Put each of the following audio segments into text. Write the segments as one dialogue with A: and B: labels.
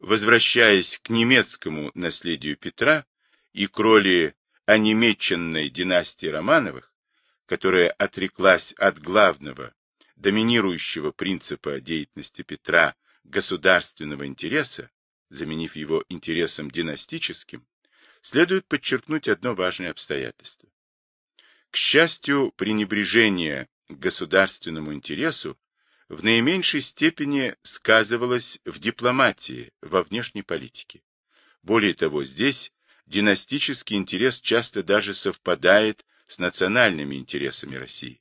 A: Возвращаясь к немецкому наследию Петра и к роли онемеченной династии Романовых, которая отреклась от главного, доминирующего принципа деятельности Петра государственного интереса, заменив его интересом династическим, следует подчеркнуть одно важное обстоятельство. К счастью, пренебрежение к государственному интересу в наименьшей степени сказывалось в дипломатии, во внешней политике. Более того, здесь династический интерес часто даже совпадает с национальными интересами России.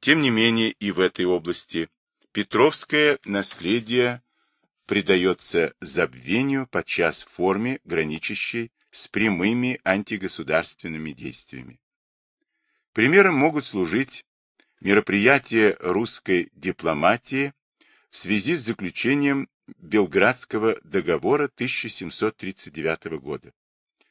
A: Тем не менее, и в этой области Петровское наследие предается забвению подчас в форме, граничащей с прямыми антигосударственными действиями. Примером могут служить мероприятия русской дипломатии в связи с заключением Белградского договора 1739 года,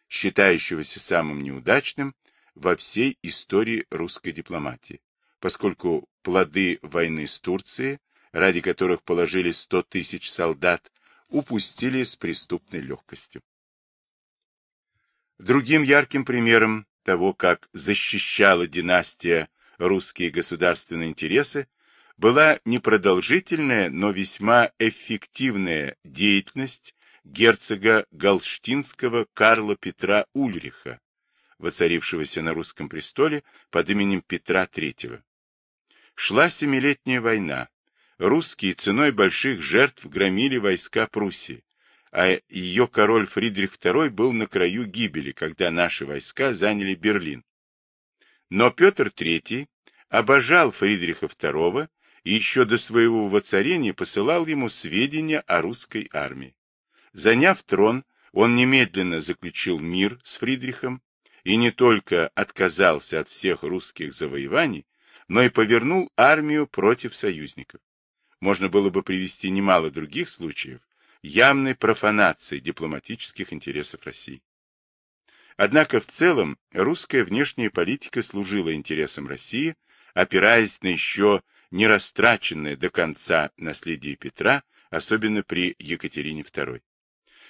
A: считающегося самым неудачным во всей истории русской дипломатии, поскольку плоды войны с Турцией, ради которых положили 100 тысяч солдат, упустили с преступной легкостью. Другим ярким примером того, как защищала династия русские государственные интересы, была непродолжительная, но весьма эффективная деятельность герцога Галштинского Карла Петра Ульриха, воцарившегося на русском престоле под именем Петра III. Шла Семилетняя война. Русские ценой больших жертв громили войска Пруссии, а ее король Фридрих II был на краю гибели, когда наши войска заняли Берлин. Но Петр III обожал Фридриха II и еще до своего воцарения посылал ему сведения о русской армии. Заняв трон, он немедленно заключил мир с Фридрихом и не только отказался от всех русских завоеваний, но и повернул армию против союзников. Можно было бы привести немало других случаев явной профанации дипломатических интересов России. Однако в целом русская внешняя политика служила интересам России, опираясь на еще не растраченное до конца наследие Петра, особенно при Екатерине II.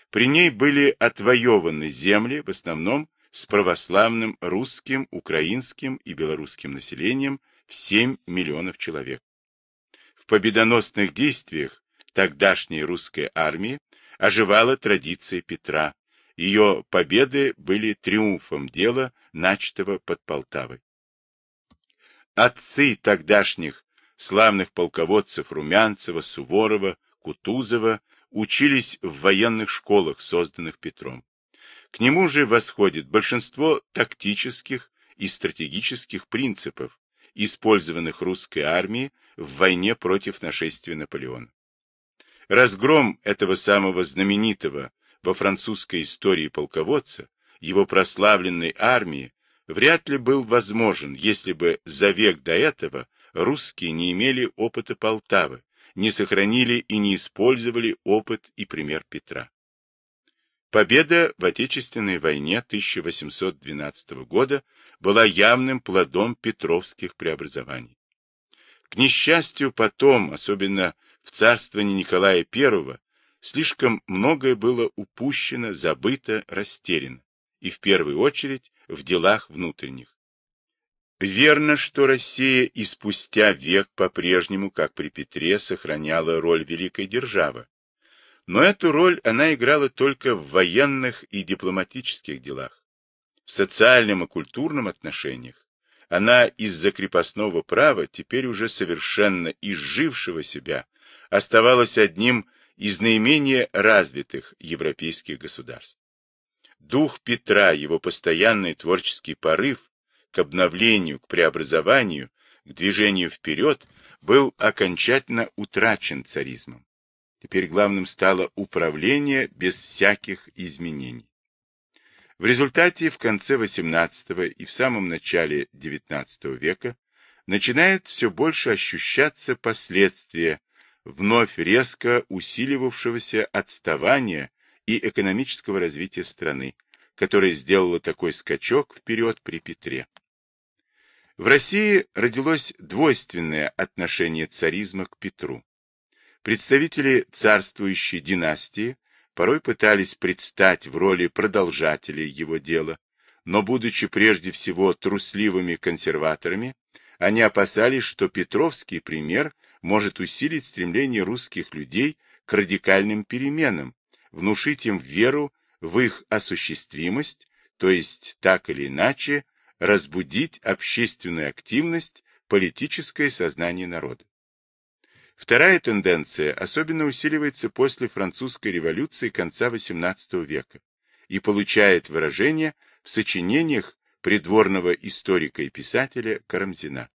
A: При ней были отвоеваны земли, в основном с православным русским, украинским и белорусским населением в 7 миллионов человек. В победоносных действиях тогдашней русской армии оживала традиция Петра, ее победы были триумфом дела, начатого под Полтавой. Отцы тогдашних славных полководцев Румянцева, Суворова, Кутузова учились в военных школах, созданных Петром. К нему же восходит большинство тактических и стратегических принципов, использованных русской армией в войне против нашествия Наполеона. Разгром этого самого знаменитого во французской истории полководца, его прославленной армии, вряд ли был возможен, если бы за век до этого русские не имели опыта Полтавы, не сохранили и не использовали опыт и пример Петра. Победа в Отечественной войне 1812 года была явным плодом петровских преобразований. К несчастью, потом, особенно в царствовании Николая I, слишком многое было упущено, забыто, растеряно, и в первую очередь в делах внутренних. Верно, что Россия и спустя век по-прежнему, как при Петре, сохраняла роль великой державы. Но эту роль она играла только в военных и дипломатических делах. В социальном и культурном отношениях она из-за крепостного права, теперь уже совершенно изжившего себя, оставалась одним из наименее развитых европейских государств. Дух Петра, его постоянный творческий порыв к обновлению, к преобразованию, к движению вперед, был окончательно утрачен царизмом. Теперь главным стало управление без всяких изменений. В результате в конце XVIII и в самом начале XIX века начинают все больше ощущаться последствия вновь резко усиливавшегося отставания и экономического развития страны, которое сделало такой скачок вперед при Петре. В России родилось двойственное отношение царизма к Петру. Представители царствующей династии порой пытались предстать в роли продолжателей его дела, но, будучи прежде всего трусливыми консерваторами, они опасались, что Петровский пример может усилить стремление русских людей к радикальным переменам, внушить им веру в их осуществимость, то есть так или иначе разбудить общественную активность, политическое сознание народа. Вторая тенденция особенно усиливается после французской революции конца XVIII века и получает выражение в сочинениях придворного историка и писателя Карамзина.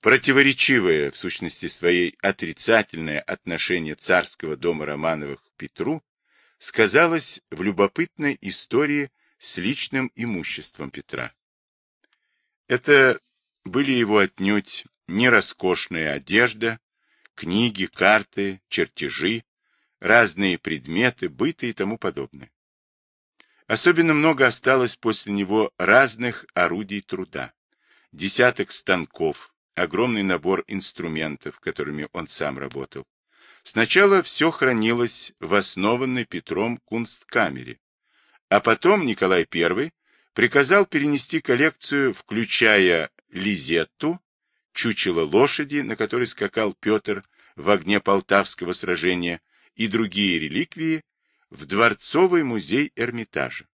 A: Противоречивое, в сущности своей, отрицательное отношение царского дома Романовых к Петру сказалось в любопытной истории с личным имуществом Петра. Это были его отнюдь не роскошная одежда, книги, карты, чертежи, разные предметы, быты и тому подобное. Особенно много осталось после него разных орудий труда. Десяток станков, огромный набор инструментов, которыми он сам работал. Сначала все хранилось в основанной Петром кунсткамере, а потом Николай I приказал перенести коллекцию, включая Лизетту, чучело лошади, на которой скакал Петр в огне Полтавского сражения, и другие реликвии в Дворцовый музей Эрмитажа.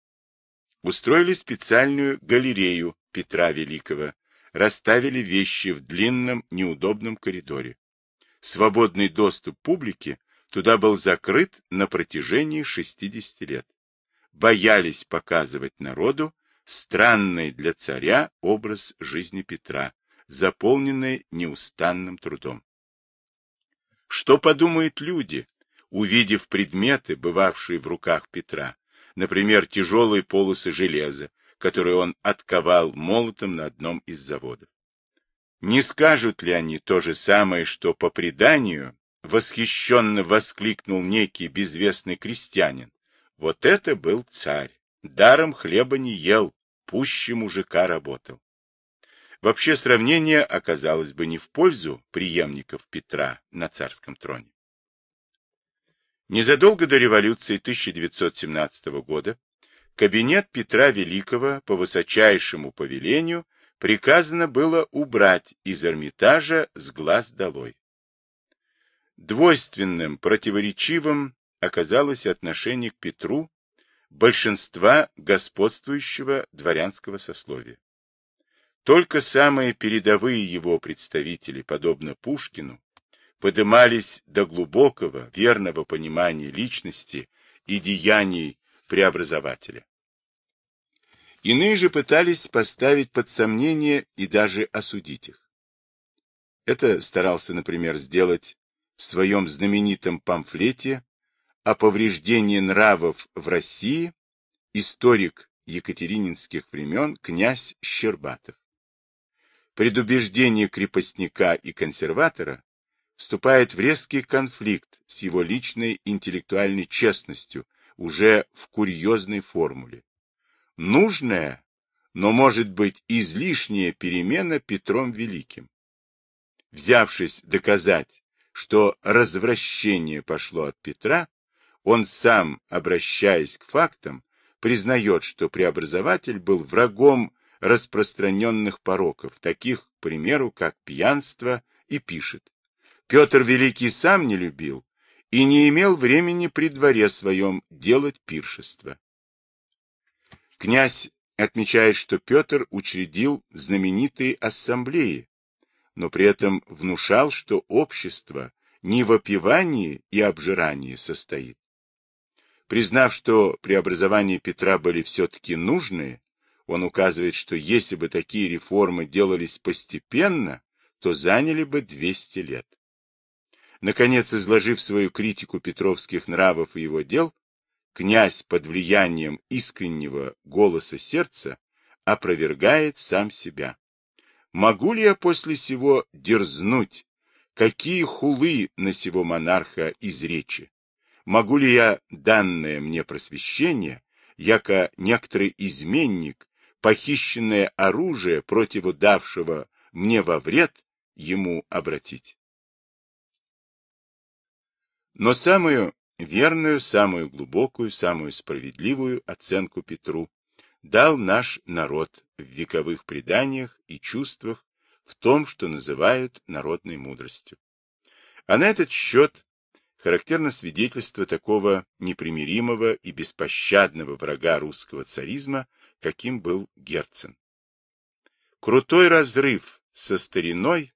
A: Устроили специальную галерею Петра Великого, расставили вещи в длинном неудобном коридоре. Свободный доступ публики туда был закрыт на протяжении 60 лет. Боялись показывать народу странный для царя образ жизни Петра, заполненный неустанным трудом. Что подумают люди, увидев предметы, бывавшие в руках Петра, например, тяжелые полосы железа, которые он отковал молотом на одном из заводов? Не скажут ли они то же самое, что по преданию восхищенно воскликнул некий безвестный крестьянин? Вот это был царь, даром хлеба не ел, пуще мужика работал. Вообще сравнение оказалось бы не в пользу преемников Петра на царском троне. Незадолго до революции 1917 года кабинет Петра Великого по высочайшему повелению приказано было убрать из Эрмитажа с глаз долой. Двойственным, противоречивым оказалось отношение к Петру большинства господствующего дворянского сословия. Только самые передовые его представители, подобно Пушкину, подымались до глубокого, верного понимания личности и деяний преобразователя. Иные же пытались поставить под сомнение и даже осудить их. Это старался, например, сделать в своем знаменитом памфлете о повреждении нравов в России историк екатерининских времен князь Щербатов предубеждение крепостника и консерватора вступает в резкий конфликт с его личной интеллектуальной честностью уже в курьезной формуле. Нужная, но может быть излишняя перемена Петром Великим. Взявшись доказать, что развращение пошло от Петра, он сам, обращаясь к фактам, признает, что преобразователь был врагом распространенных пороков, таких, к примеру, как пьянство, и пишет. Петр Великий сам не любил и не имел времени при дворе своем делать пиршество. Князь отмечает, что Петр учредил знаменитые ассамблеи, но при этом внушал, что общество не в опивании и обжирании состоит. Признав, что преобразования Петра были все-таки нужные, он указывает, что если бы такие реформы делались постепенно, то заняли бы 200 лет. Наконец, изложив свою критику петровских нравов и его дел, князь под влиянием искреннего голоса сердца опровергает сам себя. Могу ли я после сего дерзнуть, какие хулы на сего монарха из речи? Могу ли я данное мне просвещение, яко некоторый изменник похищенное оружие против давшего мне во вред ему обратить. Но самую верную, самую глубокую, самую справедливую оценку Петру дал наш народ в вековых преданиях и чувствах в том, что называют народной мудростью. А на этот счет характерно свидетельство такого непримиримого и беспощадного врага русского царизма, каким был Герцен. Крутой разрыв со стариной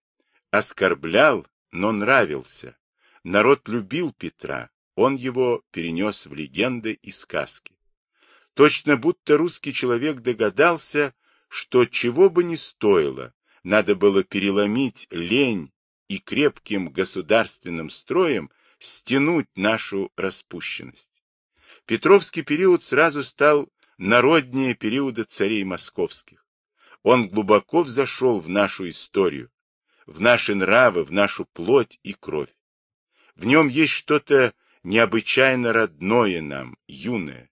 A: оскорблял, но нравился. Народ любил Петра, он его перенес в легенды и сказки. Точно будто русский человек догадался, что чего бы ни стоило, надо было переломить лень и крепким государственным строем стянуть нашу распущенность. Петровский период сразу стал народнее периода царей московских. Он глубоко взошел в нашу историю, в наши нравы, в нашу плоть и кровь. В нем есть что-то необычайно родное нам, юное.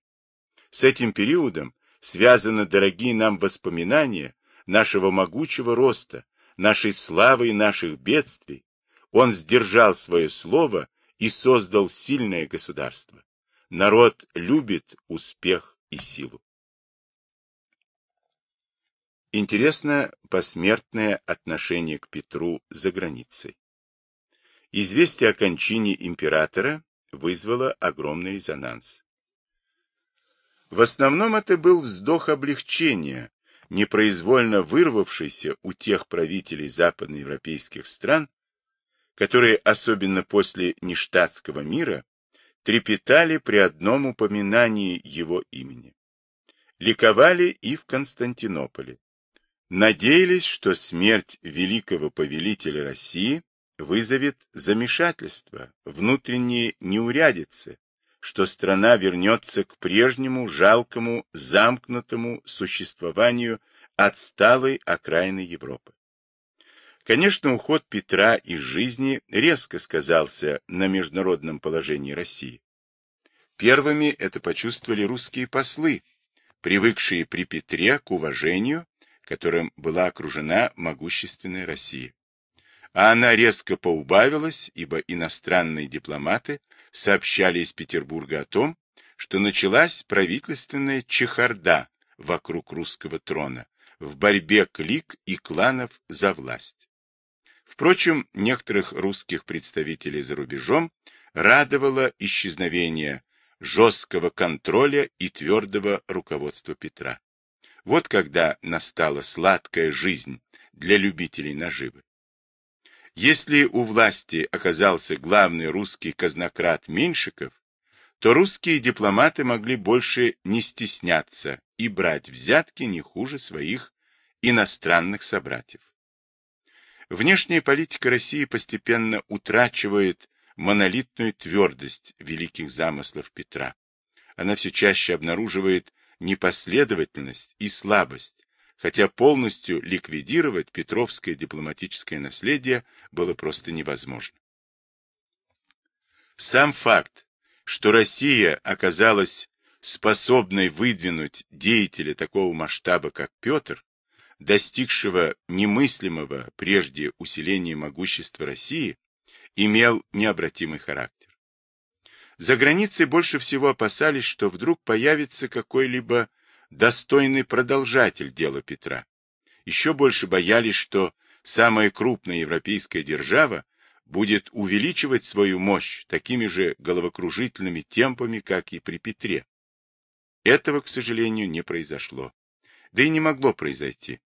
A: С этим периодом связаны дорогие нам воспоминания нашего могучего роста, нашей славы и наших бедствий. Он сдержал свое слово и создал сильное государство. Народ любит успех и силу. Интересно посмертное отношение к Петру за границей. Известие о кончине императора вызвало огромный резонанс. В основном это был вздох облегчения, непроизвольно вырвавшийся у тех правителей западноевропейских стран, которые, особенно после нештатского мира, трепетали при одном упоминании его имени. Ликовали и в Константинополе. Надеялись, что смерть великого повелителя России вызовет замешательство, внутренние неурядицы, что страна вернется к прежнему жалкому, замкнутому существованию отсталой окраины Европы. Конечно, уход Петра из жизни резко сказался на международном положении России. Первыми это почувствовали русские послы, привыкшие при Петре к уважению, которым была окружена могущественная Россия а она резко поубавилась, ибо иностранные дипломаты сообщали из Петербурга о том, что началась правительственная чехарда вокруг русского трона в борьбе клик и кланов за власть. Впрочем, некоторых русских представителей за рубежом радовало исчезновение жесткого контроля и твердого руководства Петра. Вот когда настала сладкая жизнь для любителей наживы. Если у власти оказался главный русский казнократ Меньшиков, то русские дипломаты могли больше не стесняться и брать взятки не хуже своих иностранных собратьев. Внешняя политика России постепенно утрачивает монолитную твердость великих замыслов Петра. Она все чаще обнаруживает непоследовательность и слабость, хотя полностью ликвидировать петровское дипломатическое наследие было просто невозможно. Сам факт, что Россия оказалась способной выдвинуть деятеля такого масштаба, как Петр, достигшего немыслимого прежде усиления могущества России, имел необратимый характер. За границей больше всего опасались, что вдруг появится какой-либо достойный продолжатель дела Петра. Еще больше боялись, что самая крупная европейская держава будет увеличивать свою мощь такими же головокружительными темпами, как и при Петре. Этого, к сожалению, не произошло. Да и не могло произойти.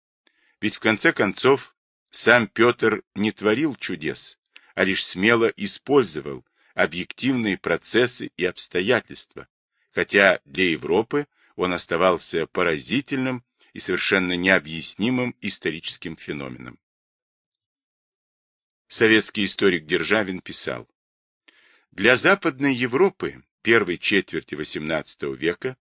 A: Ведь в конце концов сам Петр не творил чудес, а лишь смело использовал объективные процессы и обстоятельства, хотя для Европы он оставался поразительным и совершенно необъяснимым историческим феноменом. Советский историк Державин писал, «Для Западной Европы первой четверти XVIII века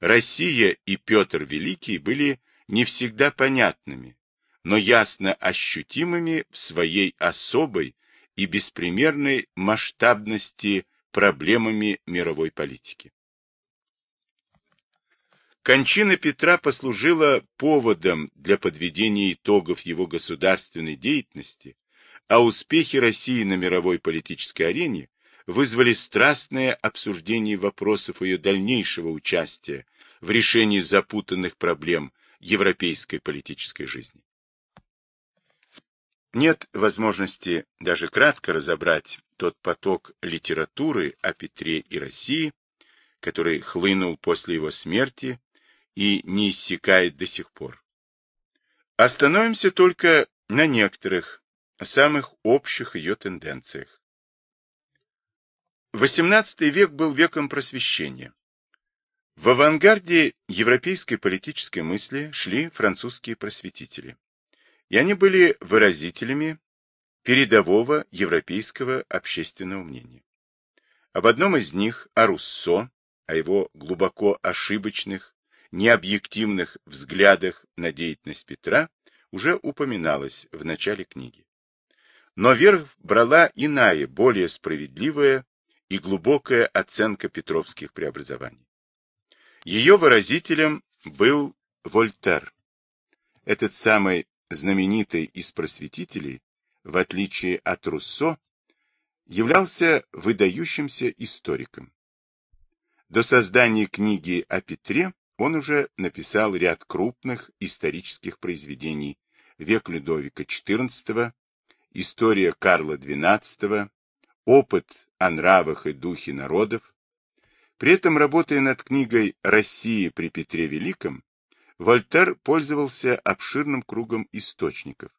A: Россия и Петр Великий были не всегда понятными, но ясно ощутимыми в своей особой и беспримерной масштабности проблемами мировой политики. Кончина Петра послужила поводом для подведения итогов его государственной деятельности, а успехи России на мировой политической арене вызвали страстное обсуждение вопросов ее дальнейшего участия в решении запутанных проблем европейской политической жизни. Нет возможности даже кратко разобрать тот поток литературы о Петре и России, который хлынул после его смерти и не иссякает до сих пор. Остановимся только на некоторых, самых общих ее тенденциях. XVIII век был веком просвещения. В авангарде европейской политической мысли шли французские просветители. И они были выразителями передового европейского общественного мнения. Об одном из них, о Руссо, о его глубоко ошибочных, необъективных взглядах на деятельность Петра, уже упоминалось в начале книги. Но верх брала иная, более справедливая и глубокая оценка петровских преобразований. Ее выразителем был Вольтер. Этот самый знаменитый из просветителей, в отличие от Руссо, являлся выдающимся историком. До создания книги о Петре он уже написал ряд крупных исторических произведений «Век Людовика XIV», «История Карла XII», «Опыт о нравах и духе народов». При этом, работая над книгой «Россия при Петре Великом», Вольтер пользовался обширным кругом источников.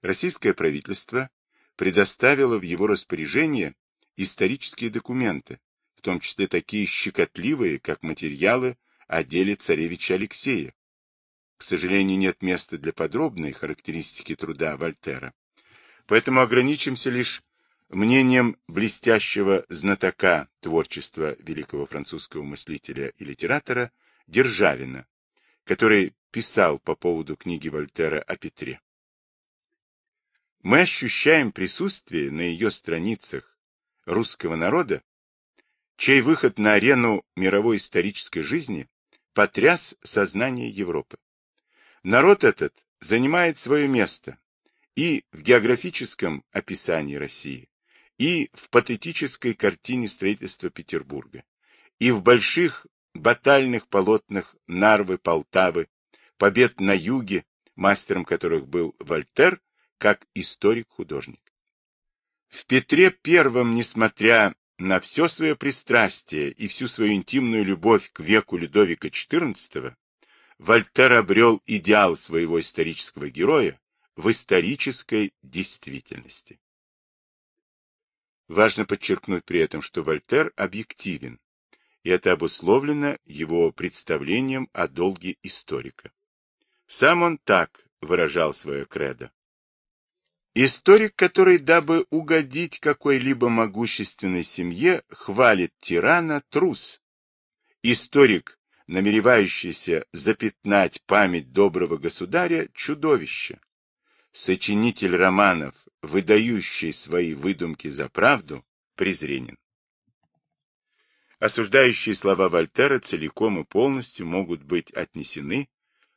A: Российское правительство предоставило в его распоряжение исторические документы, в том числе такие щекотливые, как материалы о деле царевича Алексея. К сожалению, нет места для подробной характеристики труда Вольтера, поэтому ограничимся лишь мнением блестящего знатока творчества великого французского мыслителя и литератора Державина, который писал по поводу книги Вольтера о Петре. Мы ощущаем присутствие на ее страницах русского народа, чей выход на арену мировой исторической жизни потряс сознание Европы. Народ этот занимает свое место и в географическом описании России, и в патетической картине строительства Петербурга, и в больших батальных полотнах Нарвы, Полтавы, побед на юге, мастером которых был Вольтер, как историк-художник. В Петре Первом, несмотря на все свое пристрастие и всю свою интимную любовь к веку Людовика XIV, Вольтер обрел идеал своего исторического героя в исторической действительности. Важно подчеркнуть при этом, что Вольтер объективен, и это обусловлено его представлением о долге историка. Сам он так выражал свое кредо. Историк, который, дабы угодить какой-либо могущественной семье, хвалит тирана, трус. Историк, намеревающийся запятнать память доброго государя, чудовище. Сочинитель романов, выдающий свои выдумки за правду, презренен. Осуждающие слова Вольтера целиком и полностью могут быть отнесены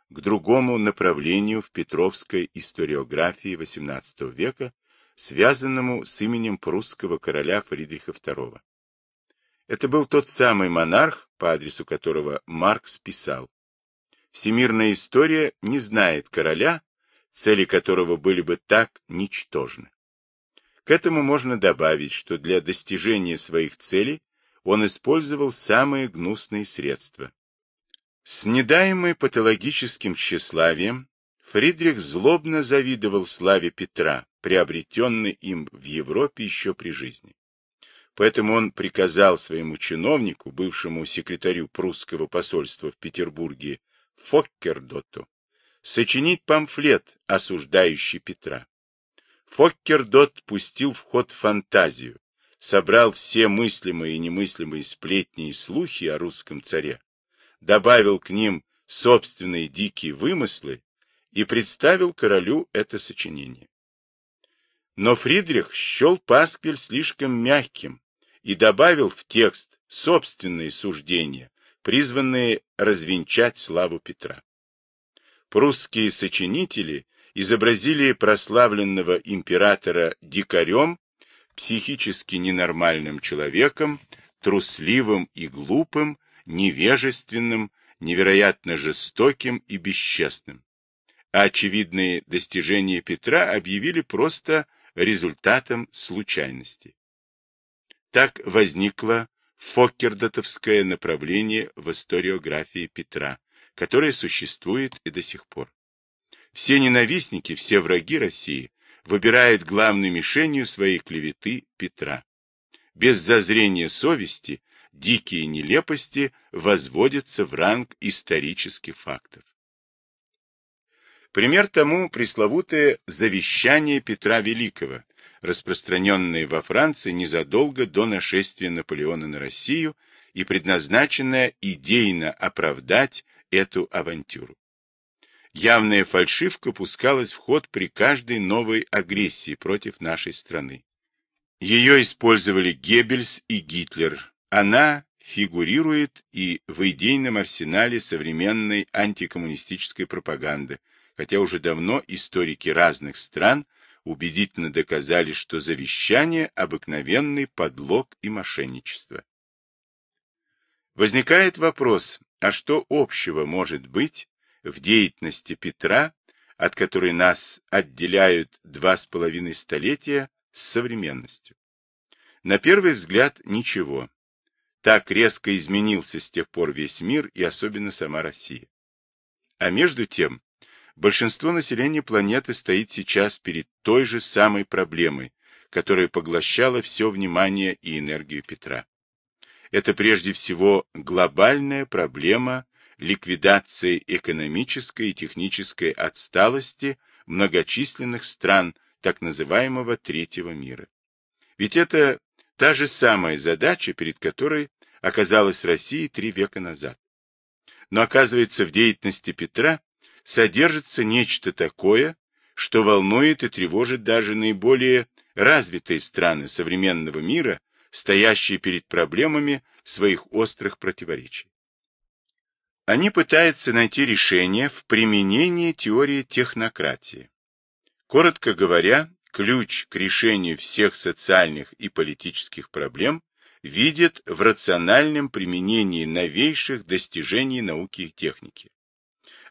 A: к другому направлению в петровской историографии XVIII века, связанному с именем прусского короля Фридриха II. Это был тот самый монарх, по адресу которого Маркс писал. Всемирная история не знает короля, цели которого были бы так ничтожны. К этому можно добавить, что для достижения своих целей он использовал самые гнусные средства. С недаемой патологическим тщеславием Фридрих злобно завидовал славе Петра, приобретенной им в Европе еще при жизни. Поэтому он приказал своему чиновнику, бывшему секретарю прусского посольства в Петербурге, Фоккердоту, сочинить памфлет, осуждающий Петра. Фоккердот пустил в ход фантазию, собрал все мыслимые и немыслимые сплетни и слухи о русском царе, добавил к ним собственные дикие вымыслы и представил королю это сочинение. Но Фридрих счел пасквиль слишком мягким и добавил в текст собственные суждения, призванные развенчать славу Петра. Прусские сочинители изобразили прославленного императора дикарем, психически ненормальным человеком, трусливым и глупым, невежественным, невероятно жестоким и бесчестным. А очевидные достижения Петра объявили просто результатом случайности. Так возникло фоккердотовское направление в историографии Петра, которое существует и до сих пор. Все ненавистники, все враги России выбирают главной мишенью своей клеветы Петра. Без зазрения совести дикие нелепости возводятся в ранг исторических фактов. Пример тому пресловутое завещание Петра Великого, распространенное во Франции незадолго до нашествия Наполеона на Россию и предназначенное идейно оправдать эту авантюру. Явная фальшивка пускалась в ход при каждой новой агрессии против нашей страны. Ее использовали Геббельс и Гитлер. Она фигурирует и в идейном арсенале современной антикоммунистической пропаганды, хотя уже давно историки разных стран убедительно доказали, что завещание – обыкновенный подлог и мошенничество. Возникает вопрос, а что общего может быть в деятельности Петра, от которой нас отделяют два с половиной столетия, с современностью? На первый взгляд ничего. Так резко изменился с тех пор весь мир и особенно сама Россия. А между тем, большинство населения планеты стоит сейчас перед той же самой проблемой, которая поглощала все внимание и энергию Петра. Это прежде всего глобальная проблема ликвидации экономической и технической отсталости многочисленных стран так называемого третьего мира. Ведь это та же самая задача, перед которой оказалась Россия три века назад. Но оказывается, в деятельности Петра содержится нечто такое, что волнует и тревожит даже наиболее развитые страны современного мира, стоящие перед проблемами своих острых противоречий. Они пытаются найти решение в применении теории технократии. Коротко говоря, ключ к решению всех социальных и политических проблем видит в рациональном применении новейших достижений науки и техники.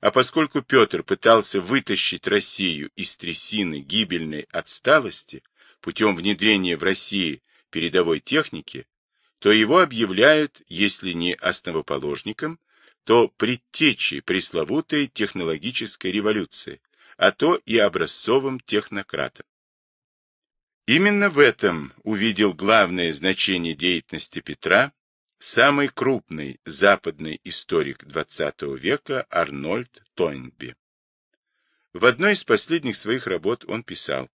A: А поскольку Петр пытался вытащить Россию из трясины гибельной отсталости путем внедрения в России передовой техники, то его объявляют, если не основоположником, то предтечей пресловутой технологической революции, а то и образцовым технократом. Именно в этом увидел главное значение деятельности Петра самый крупный западный историк XX века Арнольд Тойнби. В одной из последних своих работ он писал,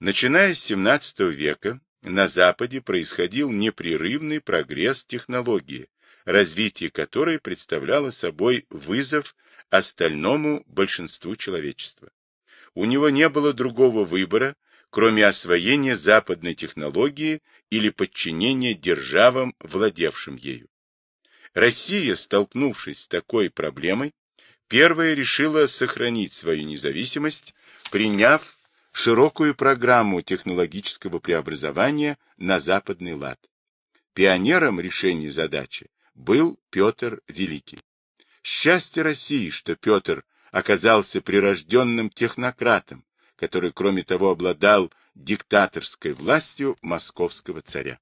A: начиная с XVII века на Западе происходил непрерывный прогресс технологии, развитие которой представляло собой вызов остальному большинству человечества. У него не было другого выбора, кроме освоения западной технологии или подчинения державам, владевшим ею. Россия, столкнувшись с такой проблемой, первая решила сохранить свою независимость, приняв широкую программу технологического преобразования на западный лад. Пионером решения задачи был Петр Великий. Счастье России, что Петр оказался прирожденным технократом, который, кроме того, обладал диктаторской властью московского царя.